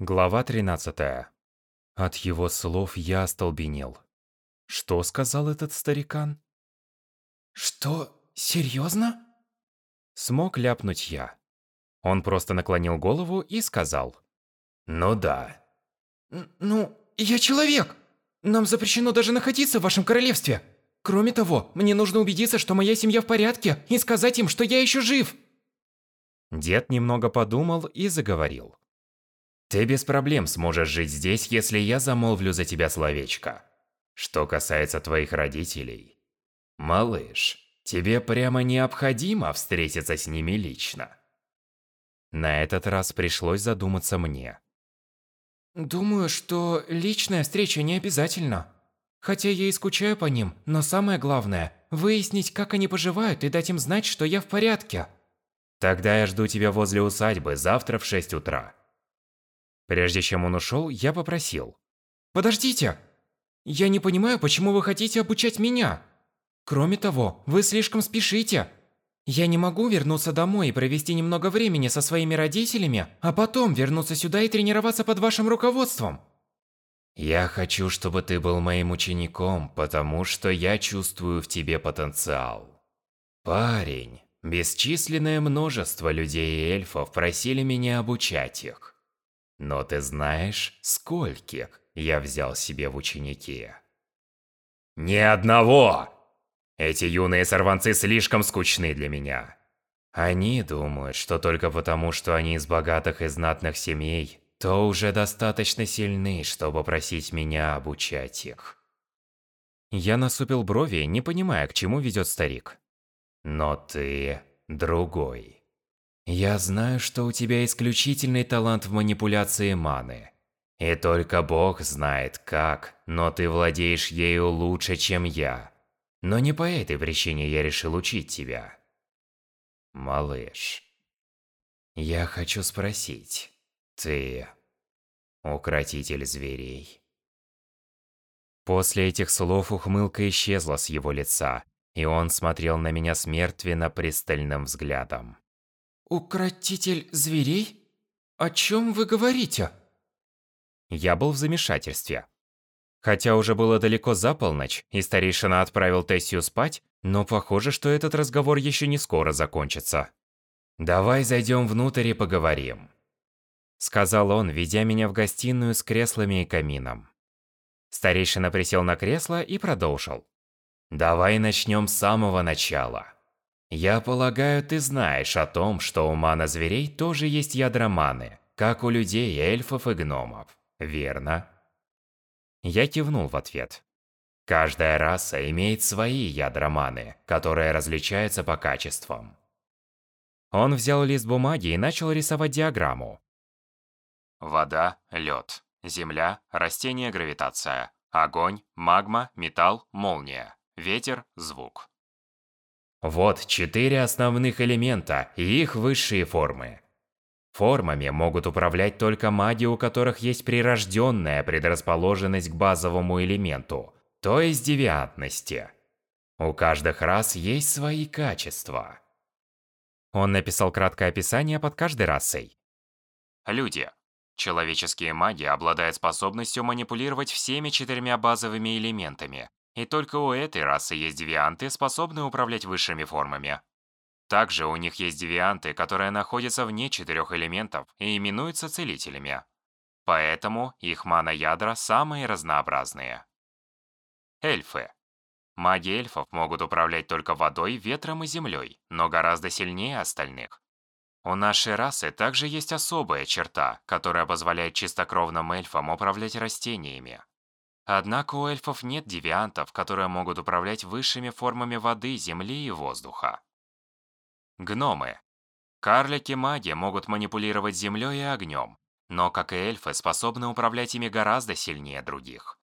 Глава 13. От его слов я остолбенел. Что сказал этот старикан? Что? Серьезно? Смог ляпнуть я. Он просто наклонил голову и сказал. Ну да. Н ну, я человек. Нам запрещено даже находиться в вашем королевстве. Кроме того, мне нужно убедиться, что моя семья в порядке, и сказать им, что я еще жив. Дед немного подумал и заговорил. Ты без проблем сможешь жить здесь, если я замолвлю за тебя словечко. Что касается твоих родителей, малыш, тебе прямо необходимо встретиться с ними лично. На этот раз пришлось задуматься мне. Думаю, что личная встреча не обязательно. Хотя я и скучаю по ним, но самое главное – выяснить, как они поживают и дать им знать, что я в порядке. Тогда я жду тебя возле усадьбы завтра в 6 утра. Прежде чем он ушел, я попросил. Подождите! Я не понимаю, почему вы хотите обучать меня. Кроме того, вы слишком спешите. Я не могу вернуться домой и провести немного времени со своими родителями, а потом вернуться сюда и тренироваться под вашим руководством. Я хочу, чтобы ты был моим учеником, потому что я чувствую в тебе потенциал. Парень, бесчисленное множество людей и эльфов просили меня обучать их. Но ты знаешь, скольких я взял себе в ученики? Ни одного! Эти юные сорванцы слишком скучны для меня. Они думают, что только потому, что они из богатых и знатных семей, то уже достаточно сильны, чтобы просить меня обучать их. Я насупил брови, не понимая, к чему ведет старик. Но ты другой. Я знаю, что у тебя исключительный талант в манипуляции маны. И только Бог знает как, но ты владеешь ею лучше, чем я. Но не по этой причине я решил учить тебя. Малыш, я хочу спросить, ты укротитель зверей? После этих слов ухмылка исчезла с его лица, и он смотрел на меня с мертвенно-пристальным взглядом. Укротитель зверей? О чем вы говорите? Я был в замешательстве. Хотя уже было далеко за полночь, и старейшина отправил Тессию спать, но похоже, что этот разговор еще не скоро закончится. «Давай зайдем внутрь и поговорим», — сказал он, ведя меня в гостиную с креслами и камином. Старейшина присел на кресло и продолжил. «Давай начнем с самого начала». Я полагаю, ты знаешь о том, что у мана-зверей тоже есть ядра маны, как у людей, эльфов и гномов, верно? Я кивнул в ответ. Каждая раса имеет свои ядра маны, которые различаются по качествам. Он взял лист бумаги и начал рисовать диаграмму. Вода, лед, земля, растение, гравитация, огонь, магма, металл, молния, ветер, звук. Вот четыре основных элемента и их высшие формы. Формами могут управлять только маги, у которых есть прирожденная предрасположенность к базовому элементу, то есть девиантности. У каждых рас есть свои качества. Он написал краткое описание под каждой расой. Люди. Человеческие маги обладают способностью манипулировать всеми четырьмя базовыми элементами, и только у этой расы есть девианты, способные управлять высшими формами. Также у них есть девианты, которые находятся вне четырех элементов и именуются целителями. Поэтому их мана-ядра самые разнообразные. Эльфы. Маги эльфов могут управлять только водой, ветром и землей, но гораздо сильнее остальных. У нашей расы также есть особая черта, которая позволяет чистокровным эльфам управлять растениями. Однако у эльфов нет девиантов, которые могут управлять высшими формами воды, земли и воздуха. Гномы. Карлики-маги могут манипулировать землей и огнем, но, как и эльфы, способны управлять ими гораздо сильнее других.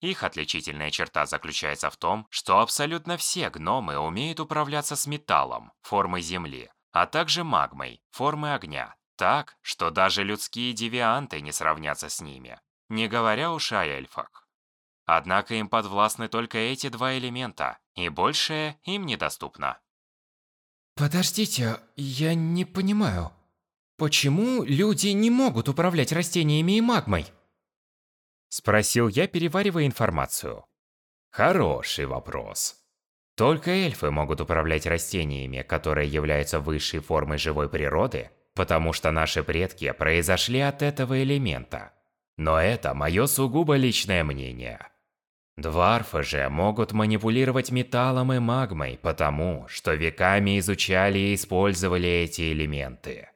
Их отличительная черта заключается в том, что абсолютно все гномы умеют управляться с металлом, формой земли, а также магмой, формой огня, так, что даже людские девианты не сравнятся с ними, не говоря уж о эльфах. Однако им подвластны только эти два элемента, и большее им недоступно. Подождите, я не понимаю. Почему люди не могут управлять растениями и магмой? Спросил я, переваривая информацию. Хороший вопрос. Только эльфы могут управлять растениями, которые являются высшей формой живой природы, потому что наши предки произошли от этого элемента. Но это мое сугубо личное мнение. Дварфы же могут манипулировать металлом и магмой, потому что веками изучали и использовали эти элементы.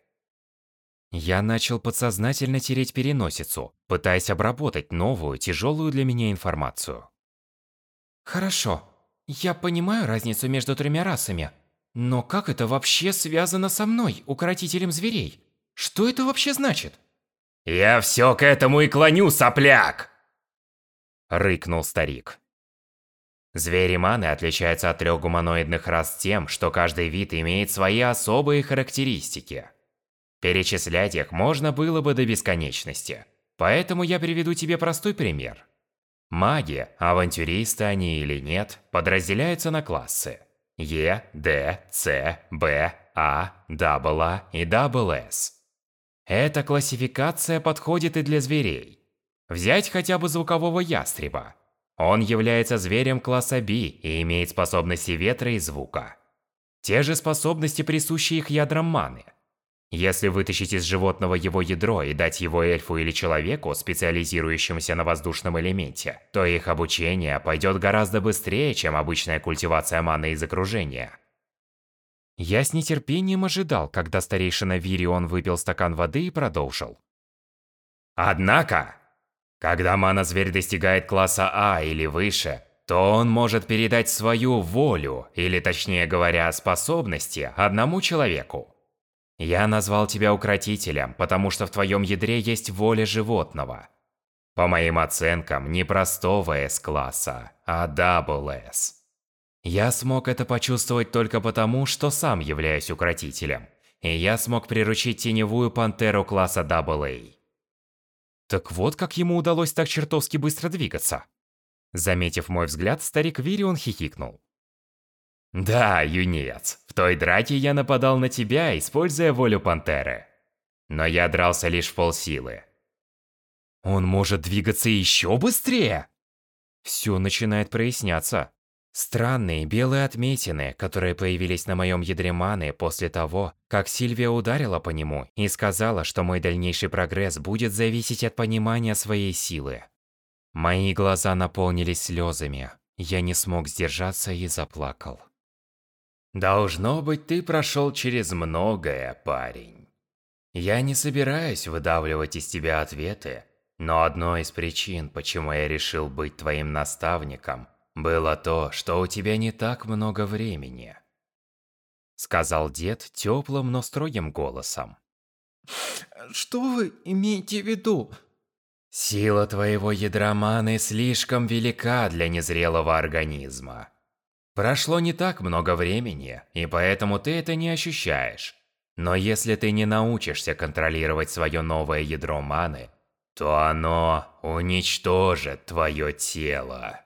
Я начал подсознательно тереть переносицу, пытаясь обработать новую, тяжелую для меня информацию. Хорошо, я понимаю разницу между тремя расами. Но как это вообще связано со мной, укротителем зверей? Что это вообще значит? «Я все к этому и клоню, сопляк!» Рыкнул старик. Звери маны отличаются от трех гуманоидных рас тем, что каждый вид имеет свои особые характеристики. Перечислять их можно было бы до бесконечности. Поэтому я приведу тебе простой пример. Маги, авантюристы они или нет, подразделяются на классы. Е, Д, С, Б, А, AA и SS. Эта классификация подходит и для зверей. Взять хотя бы звукового ястреба. Он является зверем класса B и имеет способности ветра и звука. Те же способности присущи их ядрам маны. Если вытащить из животного его ядро и дать его эльфу или человеку, специализирующемуся на воздушном элементе, то их обучение пойдет гораздо быстрее, чем обычная культивация маны из окружения. Я с нетерпением ожидал, когда старейшина Вирион выпил стакан воды и продолжил. Однако, когда мана-зверь достигает класса А или выше, то он может передать свою волю, или точнее говоря, способности, одному человеку. Я назвал тебя укротителем, потому что в твоем ядре есть воля животного. По моим оценкам, не простого S-класса, а Double S. Я смог это почувствовать только потому, что сам являюсь укротителем. И я смог приручить теневую пантеру класса AA. Так вот, как ему удалось так чертовски быстро двигаться. Заметив мой взгляд, старик Вирион хихикнул. Да, юнец, в той драке я нападал на тебя, используя волю пантеры. Но я дрался лишь в полсилы. Он может двигаться еще быстрее? Все начинает проясняться. Странные белые отметины, которые появились на моем ядре маны после того, как Сильвия ударила по нему и сказала, что мой дальнейший прогресс будет зависеть от понимания своей силы. Мои глаза наполнились слезами. Я не смог сдержаться и заплакал. Должно быть, ты прошел через многое, парень. Я не собираюсь выдавливать из тебя ответы, но одной из причин, почему я решил быть твоим наставником, было то, что у тебя не так много времени. Сказал дед теплым, но строгим голосом. Что вы имеете в виду? Сила твоего ядра маны слишком велика для незрелого организма. Прошло не так много времени, и поэтому ты это не ощущаешь. Но если ты не научишься контролировать свое новое ядро маны, то оно уничтожит твое тело.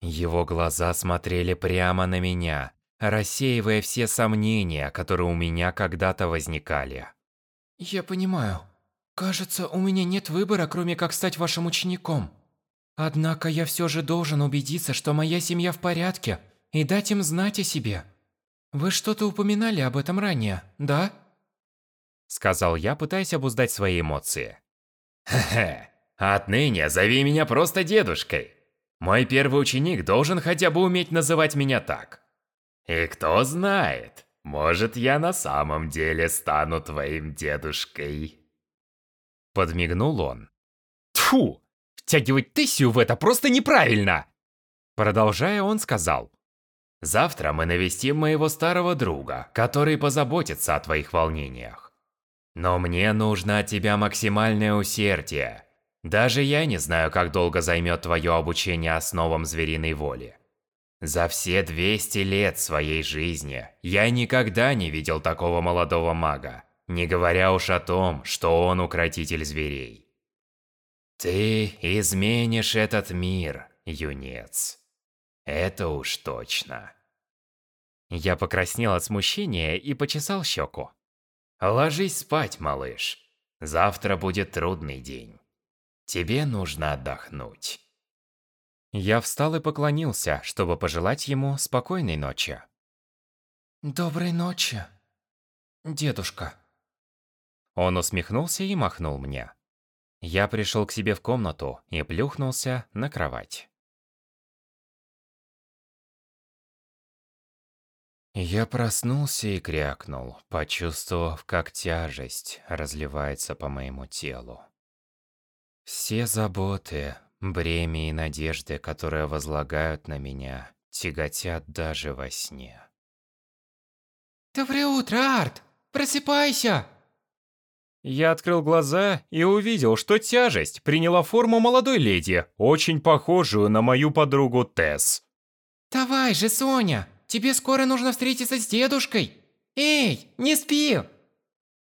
Его глаза смотрели прямо на меня, рассеивая все сомнения, которые у меня когда-то возникали. Я понимаю. Кажется, у меня нет выбора, кроме как стать вашим учеником. Однако я все же должен убедиться, что моя семья в порядке, и дать им знать о себе. Вы что-то упоминали об этом ранее, да? Сказал я, пытаясь обуздать свои эмоции. Хе-хе, отныне зови меня просто дедушкой. Мой первый ученик должен хотя бы уметь называть меня так. И кто знает, может я на самом деле стану твоим дедушкой. Подмигнул он. Тфу, Втягивать Тессию в это просто неправильно!» Продолжая, он сказал. «Завтра мы навестим моего старого друга, который позаботится о твоих волнениях. Но мне нужно от тебя максимальное усердие. Даже я не знаю, как долго займет твое обучение основам звериной воли. За все 200 лет своей жизни я никогда не видел такого молодого мага, не говоря уж о том, что он укротитель зверей. Ты изменишь этот мир, юнец. Это уж точно. Я покраснел от смущения и почесал щеку. Ложись спать, малыш. Завтра будет трудный день. Тебе нужно отдохнуть. Я встал и поклонился, чтобы пожелать ему спокойной ночи. Доброй ночи, дедушка. Он усмехнулся и махнул мне. Я пришел к себе в комнату и плюхнулся на кровать. Я проснулся и крякнул, почувствовав, как тяжесть разливается по моему телу. Все заботы, бремя и надежды, которые возлагают на меня, тяготят даже во сне. Доброе утро, Арт! Просыпайся! Я открыл глаза и увидел, что тяжесть приняла форму молодой леди, очень похожую на мою подругу Тесс. Давай же, Соня! Тебе скоро нужно встретиться с дедушкой. Эй, не спи!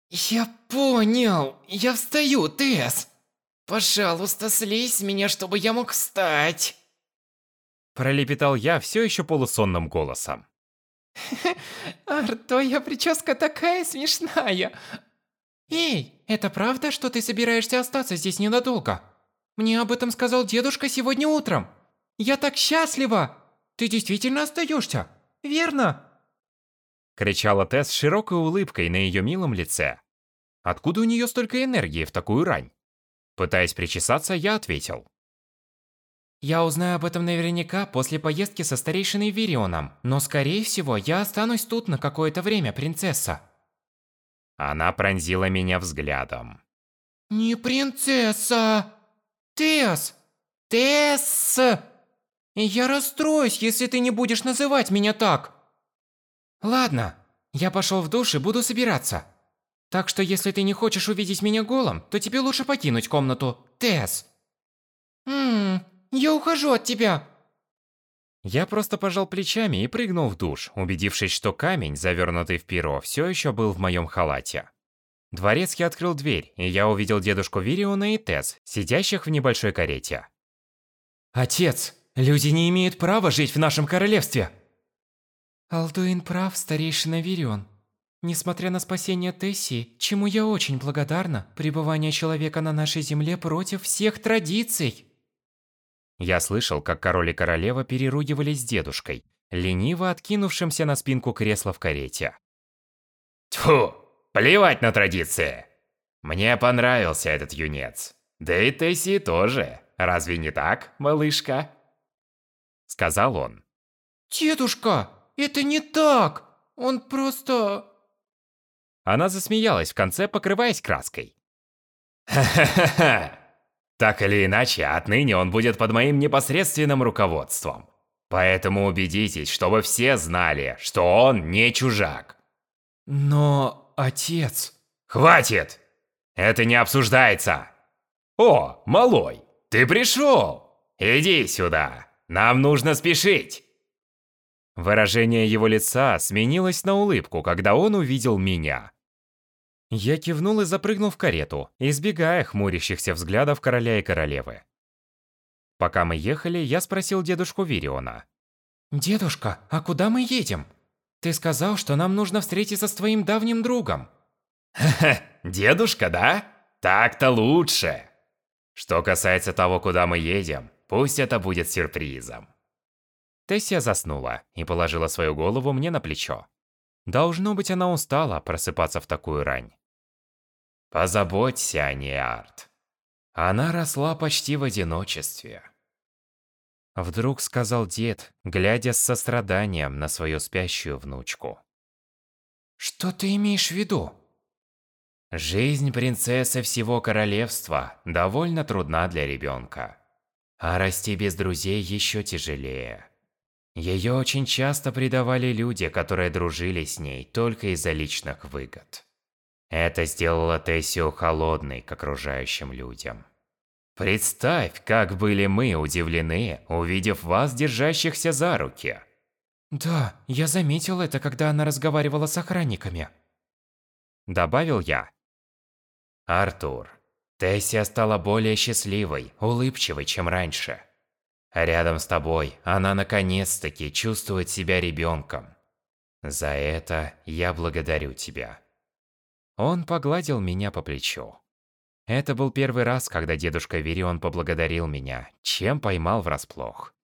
Я понял. Я встаю, Тесс. Пожалуйста, слезь с меня, чтобы я мог встать. Пролепетал я все еще полусонным голосом. Арт, твоя прическа такая смешная. Эй, это правда, что ты собираешься остаться здесь ненадолго? Мне об этом сказал дедушка сегодня утром. Я так счастлива! Ты действительно остаешься? верно?» Кричала Тесс с широкой улыбкой на ее милом лице. Откуда у нее столько энергии в такую рань? Пытаясь причесаться, я ответил. «Я узнаю об этом наверняка после поездки со старейшиной Вирионом, но скорее всего я останусь тут на какое-то время, принцесса». Она пронзила меня взглядом. «Не принцесса! Тесс! Тесс!» я расстроюсь, если ты не будешь называть меня так. Ладно, я пошел в душ и буду собираться. Так что если ты не хочешь увидеть меня голым, то тебе лучше покинуть комнату, Тесс. Ммм, я ухожу от тебя. Я просто пожал плечами и прыгнул в душ, убедившись, что камень, завернутый в перо, все еще был в моем халате. Дворецкий открыл дверь, и я увидел дедушку Вириона и Тесс, сидящих в небольшой карете. «Отец, Люди не имеют права жить в нашем королевстве. Алдуин прав, старейшина Вирион. Несмотря на спасение Тесси, чему я очень благодарна, пребывание человека на нашей земле против всех традиций. Я слышал, как король и королева переругивались с дедушкой, лениво откинувшимся на спинку кресла в карете. Тьфу, плевать на традиции. Мне понравился этот юнец. Да и Тесси тоже. Разве не так, малышка? сказал он. «Дедушка, это не так! Он просто...» Она засмеялась в конце, покрываясь краской. «Ха-ха-ха! Так или иначе, отныне он будет под моим непосредственным руководством. Поэтому убедитесь, чтобы все знали, что он не чужак». «Но, отец...» «Хватит! Это не обсуждается!» «О, малой, ты пришел! Иди сюда!» Нам нужно спешить!» Выражение его лица сменилось на улыбку, когда он увидел меня. Я кивнул и запрыгнул в карету, избегая хмурящихся взглядов короля и королевы. Пока мы ехали, я спросил дедушку Вириона. «Дедушка, а куда мы едем? Ты сказал, что нам нужно встретиться с твоим давним другом». «Ха-ха, дедушка, да? Так-то лучше!» Что касается того, куда мы едем, Пусть это будет сюрпризом. Тессия заснула и положила свою голову мне на плечо. Должно быть, она устала просыпаться в такую рань. Позаботься о ней, Арт. Она росла почти в одиночестве. Вдруг сказал дед, глядя с состраданием на свою спящую внучку. Что ты имеешь в виду? Жизнь принцессы всего королевства довольно трудна для ребенка. А расти без друзей еще тяжелее. Ее очень часто предавали люди, которые дружили с ней только из-за личных выгод. Это сделало Тессию холодной к окружающим людям. Представь, как были мы удивлены, увидев вас, держащихся за руки. Да, я заметил это, когда она разговаривала с охранниками. Добавил я. Артур, Тессия стала более счастливой, улыбчивой, чем раньше. Рядом с тобой она наконец-таки чувствует себя ребенком. За это я благодарю тебя. Он погладил меня по плечу. Это был первый раз, когда дедушка Вирион поблагодарил меня, чем поймал врасплох.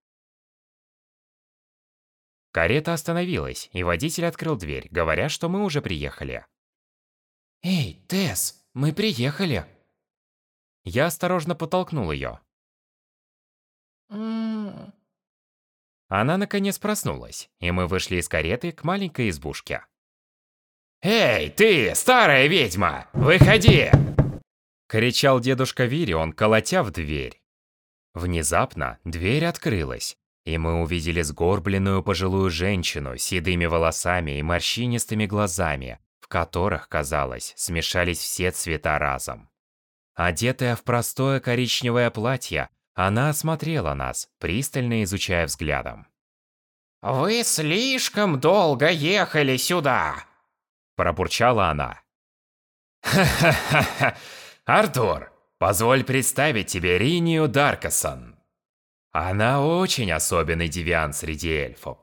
Карета остановилась, и водитель открыл дверь, говоря, что мы уже приехали. «Эй, Тесс, мы приехали!» Я осторожно подтолкнул ее. Она наконец проснулась, и мы вышли из кареты к маленькой избушке. «Эй, ты, старая ведьма, выходи!» Кричал дедушка Вирион, колотя в дверь. Внезапно дверь открылась, и мы увидели сгорбленную пожилую женщину с седыми волосами и морщинистыми глазами, в которых, казалось, смешались все цвета разом. Одетая в простое коричневое платье, она осмотрела нас, пристально изучая взглядом. «Вы слишком долго ехали сюда!» Пробурчала она. «Ха-ха-ха! Артур, позволь представить тебе Ринию Даркасон. Она очень особенный девиан среди эльфов»,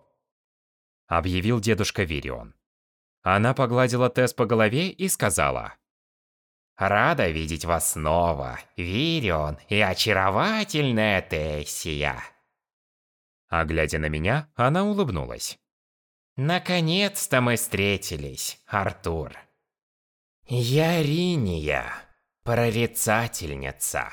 — объявил дедушка Вирион. Она погладила Тесс по голове и сказала. «Рада видеть вас снова, Вирион и очаровательная Тессия». А глядя на меня, она улыбнулась. «Наконец-то мы встретились, Артур. Я Риния, прорицательница».